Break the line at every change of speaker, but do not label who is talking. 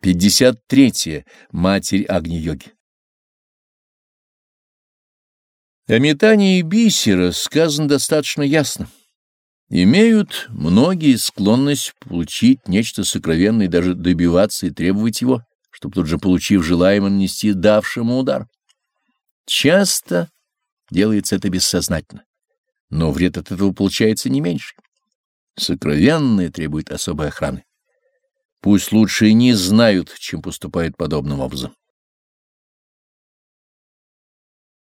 53. -е. Матерь Агни-йоги О метании бисера сказано достаточно ясно. Имеют многие склонность получить нечто сокровенное и даже добиваться и требовать его, чтобы тут же, получив желаемое, нанести давшему удар. Часто делается это бессознательно, но вред от этого получается не меньше. Сокровенное требует особой охраны. Пусть лучше не знают, чем поступают подобным образом.